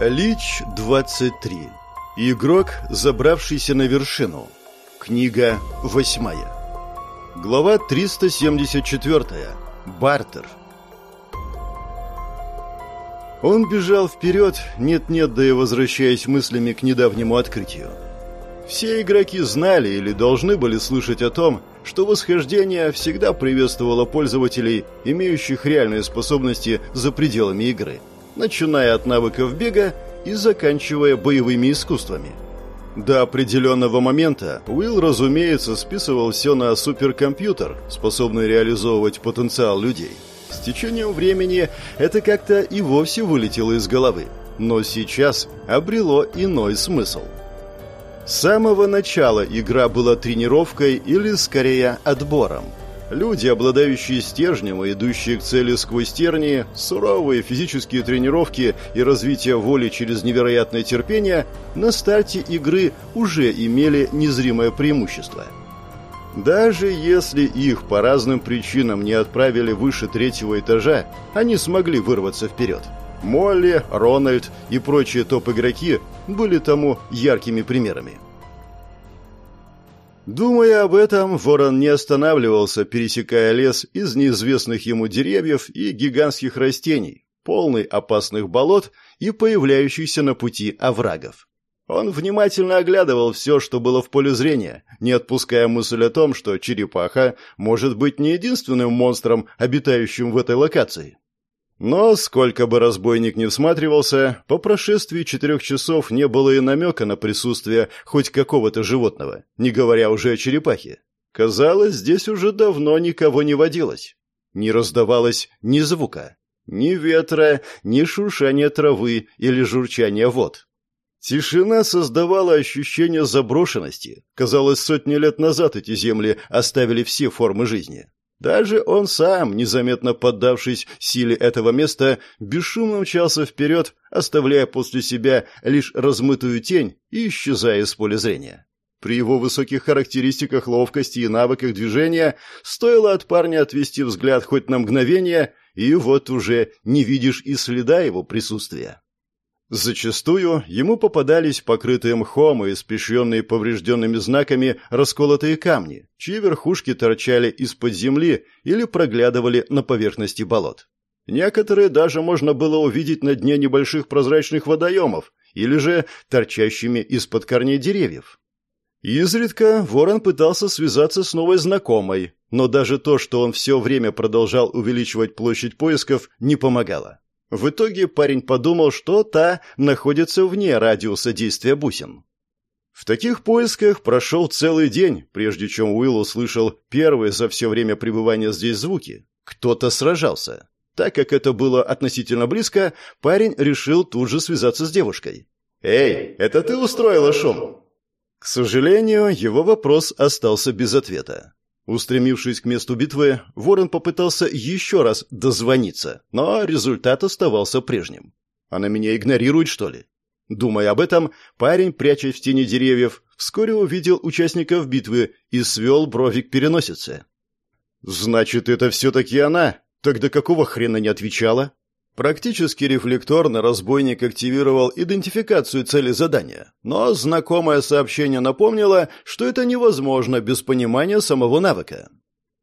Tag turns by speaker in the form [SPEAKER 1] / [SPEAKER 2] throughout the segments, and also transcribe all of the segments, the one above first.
[SPEAKER 1] Лич 23. Игрок, забравшийся на вершину. Книга восьмая. Глава 374. Бартер. Он бежал вперед, нет-нет, да и возвращаясь мыслями к недавнему открытию. Все игроки знали или должны были слышать о том, что восхождение всегда приветствовало пользователей, имеющих реальные способности за пределами игры – начиная от навыков бега и заканчивая боевыми искусствами. До определенного момента Уилл, разумеется, списывал все на суперкомпьютер, способный реализовывать потенциал людей. С течением времени это как-то и вовсе вылетело из головы, но сейчас обрело иной смысл. С самого начала игра была тренировкой или, скорее, отбором – Люди, обладающие стержнем и идущие к цели сквозь тернии, суровые физические тренировки и развитие воли через невероятное терпение на старте игры уже имели незримое преимущество. Даже если их по разным причинам не отправили выше третьего этажа, они смогли вырваться вперед. Молли, Рональд и прочие топ-игроки были тому яркими примерами. Думая об этом, ворон не останавливался, пересекая лес из неизвестных ему деревьев и гигантских растений, полный опасных болот и появляющихся на пути оврагов. Он внимательно оглядывал все, что было в поле зрения, не отпуская мысль о том, что черепаха может быть не единственным монстром, обитающим в этой локации. Но, сколько бы разбойник ни всматривался, по прошествии четырех часов не было и намека на присутствие хоть какого-то животного, не говоря уже о черепахе. Казалось, здесь уже давно никого не водилось. Не раздавалось ни звука, ни ветра, ни шуршания травы или журчания вод. Тишина создавала ощущение заброшенности. Казалось, сотни лет назад эти земли оставили все формы жизни. Даже он сам, незаметно поддавшись силе этого места, бесшумно мчался вперед, оставляя после себя лишь размытую тень и исчезая из поля зрения. При его высоких характеристиках ловкости и навыках движения стоило от парня отвести взгляд хоть на мгновение, и вот уже не видишь и следа его присутствия. Зачастую ему попадались покрытые мхом и испещренные поврежденными знаками расколотые камни, чьи верхушки торчали из-под земли или проглядывали на поверхности болот. Некоторые даже можно было увидеть на дне небольших прозрачных водоемов или же торчащими из-под корней деревьев. Изредка Ворон пытался связаться с новой знакомой, но даже то, что он все время продолжал увеличивать площадь поисков, не помогало. В итоге парень подумал, что та находится вне радиуса действия бусин. В таких поисках прошел целый день, прежде чем Уилл услышал первые за все время пребывания здесь звуки. Кто-то сражался. Так как это было относительно близко, парень решил тут же связаться с девушкой. «Эй, это ты устроила шум?» К сожалению, его вопрос остался без ответа. Устремившись к месту битвы, Ворон попытался еще раз дозвониться, но результат оставался прежним. Она меня игнорирует, что ли? Думая об этом, парень, прячась в тени деревьев, вскоре увидел участников битвы и свел брови к переносице. «Значит, это все-таки она? Тогда какого хрена не отвечала?» Практически рефлекторно разбойник активировал идентификацию цели задания, но знакомое сообщение напомнило, что это невозможно без понимания самого навыка.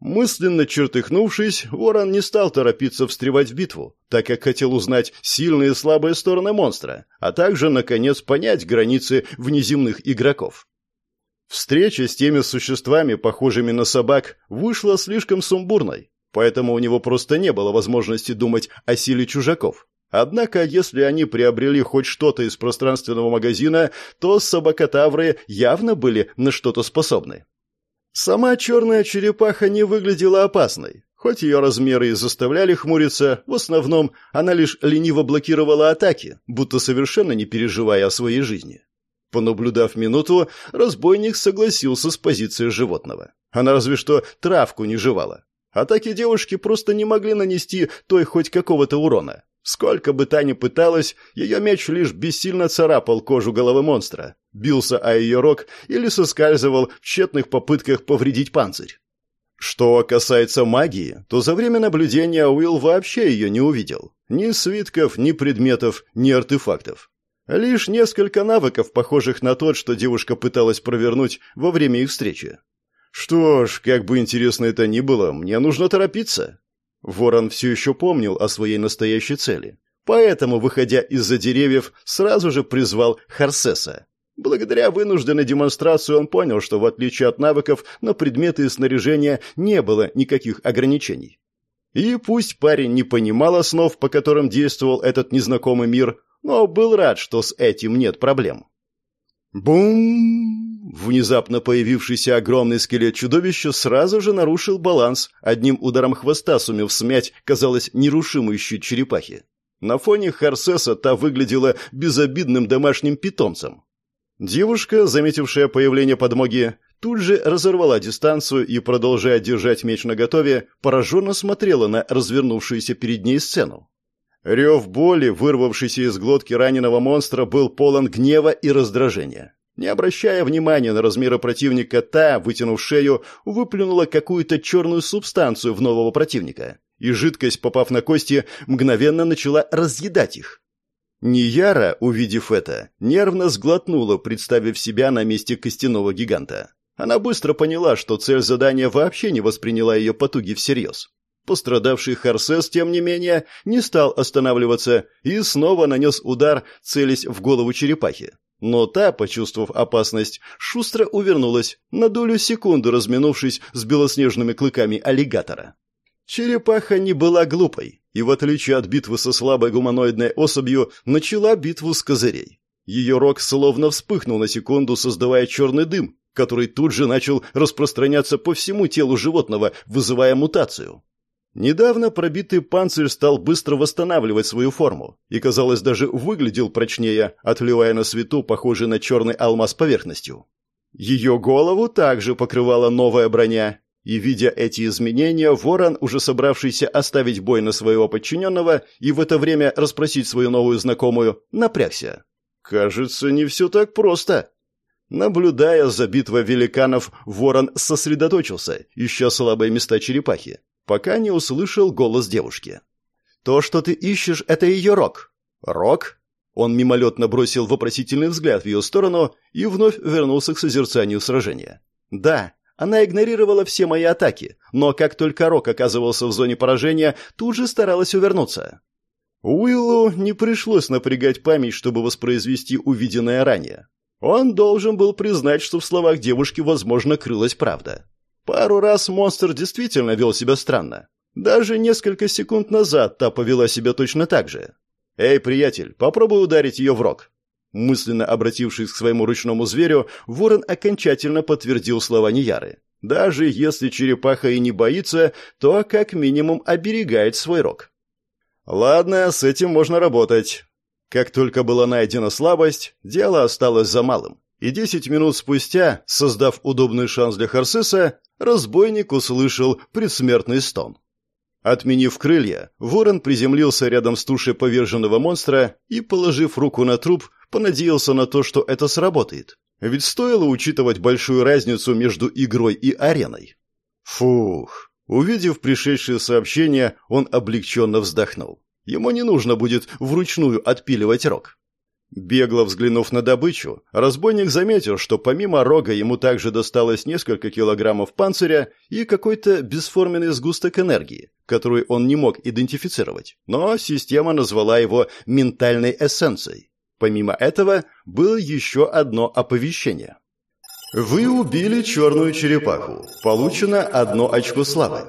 [SPEAKER 1] Мысленно чертыхнувшись, Ворон не стал торопиться встревать в битву, так как хотел узнать сильные и слабые стороны монстра, а также, наконец, понять границы внеземных игроков. Встреча с теми существами, похожими на собак, вышла слишком сумбурной, поэтому у него просто не было возможности думать о силе чужаков. Однако, если они приобрели хоть что-то из пространственного магазина, то собакотавры явно были на что-то способны. Сама черная черепаха не выглядела опасной. Хоть ее размеры и заставляли хмуриться, в основном она лишь лениво блокировала атаки, будто совершенно не переживая о своей жизни. Понаблюдав минуту, разбойник согласился с позицией животного. Она разве что травку не жевала. Атаки девушки просто не могли нанести той хоть какого-то урона. Сколько бы та ни пыталась, ее меч лишь бессильно царапал кожу головы монстра, бился о ее рог или соскальзывал в тщетных попытках повредить панцирь. Что касается магии, то за время наблюдения Уилл вообще ее не увидел. Ни свитков, ни предметов, ни артефактов. Лишь несколько навыков, похожих на тот, что девушка пыталась провернуть во время их встречи. Что ж, как бы интересно это ни было, мне нужно торопиться. Ворон все еще помнил о своей настоящей цели. Поэтому, выходя из-за деревьев, сразу же призвал Харсеса. Благодаря вынужденной демонстрации он понял, что в отличие от навыков на предметы и снаряжение не было никаких ограничений. И пусть парень не понимал основ, по которым действовал этот незнакомый мир, но был рад, что с этим нет проблем. Бум! Внезапно появившийся огромный скелет чудовища сразу же нарушил баланс, одним ударом хвоста сумев смять, казалось, нерушимый щит черепахи. На фоне Харсеса та выглядела безобидным домашним питомцем. Девушка, заметившая появление подмоги, тут же разорвала дистанцию и, продолжая держать меч наготове, пораженно смотрела на развернувшуюся перед ней сцену. Рев боли, вырвавшийся из глотки раненого монстра, был полон гнева и раздражения. Не обращая внимания на размеры противника, та, вытянув шею, выплюнула какую-то черную субстанцию в нового противника, и жидкость, попав на кости, мгновенно начала разъедать их. Нияра, увидев это, нервно сглотнула, представив себя на месте костяного гиганта. Она быстро поняла, что цель задания вообще не восприняла ее потуги всерьез. Пострадавший Харсес, тем не менее, не стал останавливаться и снова нанес удар, целясь в голову черепахи. Но та, почувствовав опасность, шустро увернулась, на долю секунды разминувшись с белоснежными клыками аллигатора. Черепаха не была глупой и, в отличие от битвы со слабой гуманоидной особью, начала битву с козырей. Ее рог словно вспыхнул на секунду, создавая черный дым, который тут же начал распространяться по всему телу животного, вызывая мутацию. Недавно пробитый панцирь стал быстро восстанавливать свою форму и, казалось, даже выглядел прочнее, отливая на свету похожий на черный алмаз поверхностью. Ее голову также покрывала новая броня, и, видя эти изменения, ворон, уже собравшийся оставить бой на своего подчиненного и в это время расспросить свою новую знакомую, напрягся. «Кажется, не все так просто». Наблюдая за битвой великанов, ворон сосредоточился, ища слабые места черепахи, пока не услышал голос девушки. «То, что ты ищешь, это ее рок». «Рок?» Он мимолетно бросил вопросительный взгляд в ее сторону и вновь вернулся к созерцанию сражения. «Да, она игнорировала все мои атаки, но как только Рок оказывался в зоне поражения, тут же старалась увернуться. Уиллу не пришлось напрягать память, чтобы воспроизвести увиденное ранее. Он должен был признать, что в словах девушки, возможно, крылась правда. Пару раз монстр действительно вел себя странно. Даже несколько секунд назад та повела себя точно так же. «Эй, приятель, попробуй ударить ее в рог». Мысленно обратившись к своему ручному зверю, ворон окончательно подтвердил слова Нияры. Даже если черепаха и не боится, то как минимум оберегает свой рог. Ладно, с этим можно работать. Как только была найдена слабость, дело осталось за малым. И десять минут спустя, создав удобный шанс для Харсеса, разбойник услышал предсмертный стон. Отменив крылья, ворон приземлился рядом с тушей поверженного монстра и, положив руку на труп, понадеялся на то, что это сработает. Ведь стоило учитывать большую разницу между игрой и ареной. Фух. Увидев пришедшее сообщение, он облегченно вздохнул. Ему не нужно будет вручную отпиливать рог. Бегло взглянув на добычу, разбойник заметил, что помимо рога ему также досталось несколько килограммов панциря и какой-то бесформенный сгусток энергии, который он не мог идентифицировать, но система назвала его ментальной эссенцией. Помимо этого, было еще одно оповещение. Вы убили черную черепаху. Получено одно очко славы.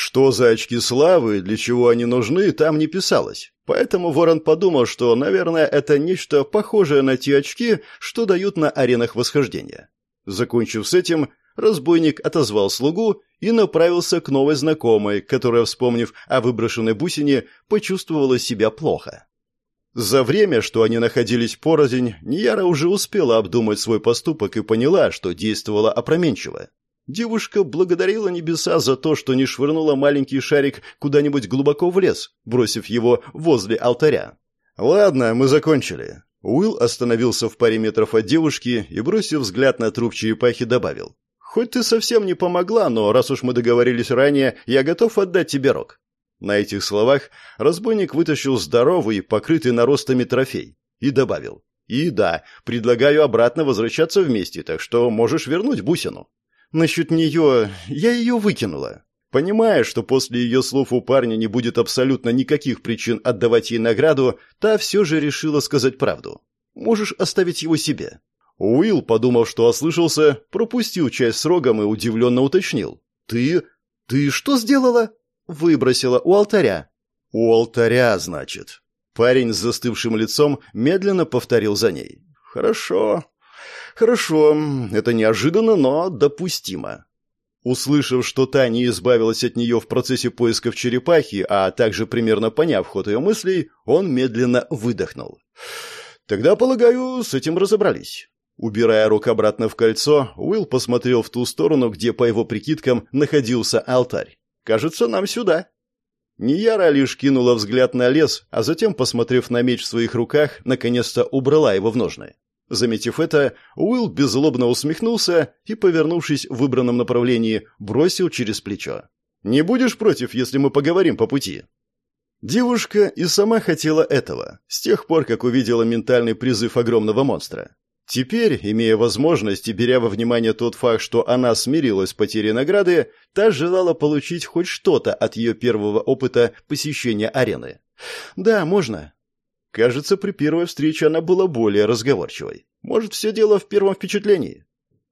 [SPEAKER 1] Что за очки славы и для чего они нужны, там не писалось. Поэтому Ворон подумал, что, наверное, это нечто похожее на те очки, что дают на аренах восхождения. Закончив с этим, разбойник отозвал слугу и направился к новой знакомой, которая, вспомнив о выброшенной бусине, почувствовала себя плохо. За время, что они находились порознь, Нияра уже успела обдумать свой поступок и поняла, что действовала опроменчиво. Девушка благодарила небеса за то, что не швырнула маленький шарик куда-нибудь глубоко в лес, бросив его возле алтаря. «Ладно, мы закончили». Уилл остановился в паре метров от девушки и, бросив взгляд на труп черепахи, добавил. «Хоть ты совсем не помогла, но раз уж мы договорились ранее, я готов отдать тебе рог. На этих словах разбойник вытащил здоровый, покрытый наростами трофей. и добавил. «И да, предлагаю обратно возвращаться вместе, так что можешь вернуть бусину». «Насчет нее... я ее выкинула». Понимая, что после ее слов у парня не будет абсолютно никаких причин отдавать ей награду, та все же решила сказать правду. «Можешь оставить его себе». Уилл, подумав, что ослышался, пропустил часть с рогом и удивленно уточнил. «Ты... ты что сделала?» «Выбросила у алтаря». «У алтаря, значит». Парень с застывшим лицом медленно повторил за ней. «Хорошо. Хорошо. Это неожиданно, но допустимо». Услышав, что та не избавилась от нее в процессе поисков черепахи, а также примерно поняв ход ее мыслей, он медленно выдохнул. «Тогда, полагаю, с этим разобрались». Убирая рук обратно в кольцо, Уилл посмотрел в ту сторону, где, по его прикидкам, находился алтарь. «Кажется, нам сюда». Нияра лишь кинула взгляд на лес, а затем, посмотрев на меч в своих руках, наконец-то убрала его в ножны. Заметив это, Уилл беззлобно усмехнулся и, повернувшись в выбранном направлении, бросил через плечо. «Не будешь против, если мы поговорим по пути?» Девушка и сама хотела этого, с тех пор, как увидела ментальный призыв огромного монстра. Теперь, имея возможность и беря во внимание тот факт, что она смирилась с потерей награды, та желала получить хоть что-то от ее первого опыта посещения арены. «Да, можно». Кажется, при первой встрече она была более разговорчивой. Может, все дело в первом впечатлении?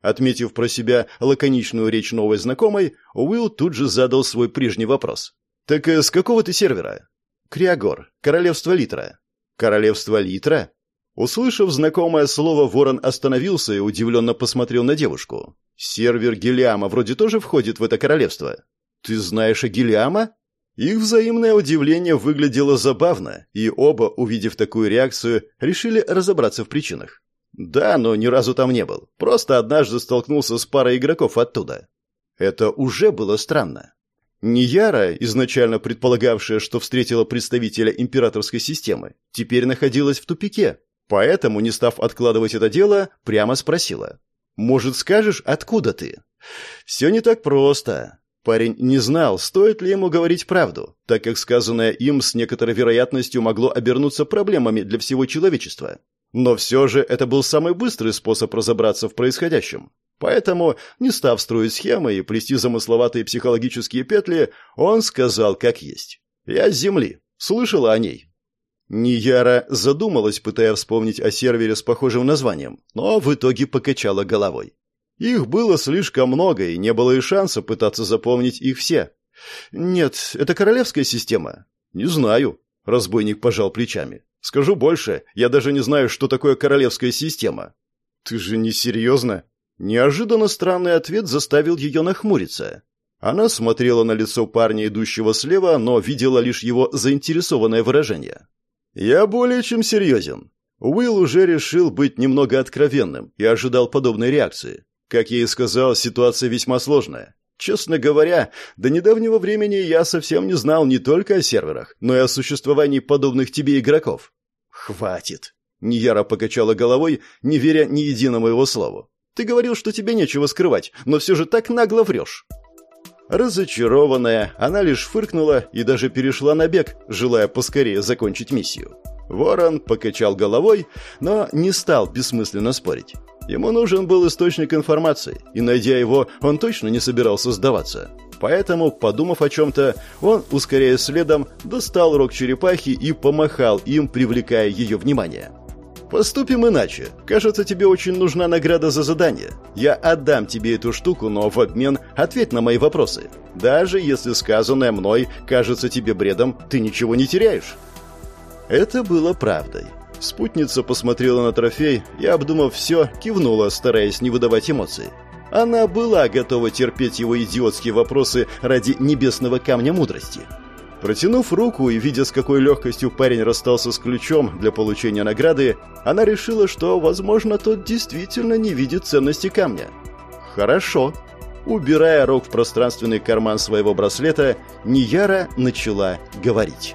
[SPEAKER 1] Отметив про себя лаконичную речь новой знакомой, Уилл тут же задал свой прежний вопрос. «Так э, с какого ты сервера?» «Криагор, королевство Литра». «Королевство Литра?» Услышав знакомое слово, ворон остановился и удивленно посмотрел на девушку. «Сервер Гелиама вроде тоже входит в это королевство». «Ты знаешь о Гелиама?» Их взаимное удивление выглядело забавно, и оба, увидев такую реакцию, решили разобраться в причинах. «Да, но ни разу там не был. Просто однажды столкнулся с парой игроков оттуда». Это уже было странно. Нияра, изначально предполагавшая, что встретила представителя императорской системы, теперь находилась в тупике, Поэтому, не став откладывать это дело, прямо спросила. «Может, скажешь, откуда ты?» «Все не так просто». Парень не знал, стоит ли ему говорить правду, так как сказанное им с некоторой вероятностью могло обернуться проблемами для всего человечества. Но все же это был самый быстрый способ разобраться в происходящем. Поэтому, не став строить схемы и плести замысловатые психологические петли, он сказал как есть. «Я с Земли. Слышала о ней. Нияра задумалась, пытаясь вспомнить о сервере с похожим названием, но в итоге покачала головой. Их было слишком много, и не было и шанса пытаться запомнить их все. «Нет, это королевская система?» «Не знаю», — разбойник пожал плечами. «Скажу больше, я даже не знаю, что такое королевская система». «Ты же не серьезно?» Неожиданно странный ответ заставил ее нахмуриться. Она смотрела на лицо парня, идущего слева, но видела лишь его заинтересованное выражение. «Я более чем серьезен». Уилл уже решил быть немного откровенным и ожидал подобной реакции. Как я и сказал, ситуация весьма сложная. Честно говоря, до недавнего времени я совсем не знал не только о серверах, но и о существовании подобных тебе игроков. «Хватит!» — Нияра покачала головой, не веря ни единому его слову. «Ты говорил, что тебе нечего скрывать, но все же так нагло врешь». Разочарованная, она лишь фыркнула и даже перешла на бег, желая поскорее закончить миссию. Ворон покачал головой, но не стал бессмысленно спорить. Ему нужен был источник информации, и, найдя его, он точно не собирался сдаваться. Поэтому, подумав о чем-то, он, ускоряясь следом, достал рог черепахи и помахал им, привлекая ее внимание. Поступим иначе. Кажется, тебе очень нужна награда за задание. Я отдам тебе эту штуку, но в обмен ответь на мои вопросы. Даже если сказанное мной кажется тебе бредом, ты ничего не теряешь. Это было правдой. Спутница посмотрела на трофей и, обдумав все, кивнула, стараясь не выдавать эмоций. Она была готова терпеть его идиотские вопросы ради небесного камня мудрости. Протянув руку и видя, с какой легкостью парень расстался с ключом для получения награды, она решила, что, возможно, тот действительно не видит ценности камня. «Хорошо». Убирая рог в пространственный карман своего браслета, Нияра начала говорить.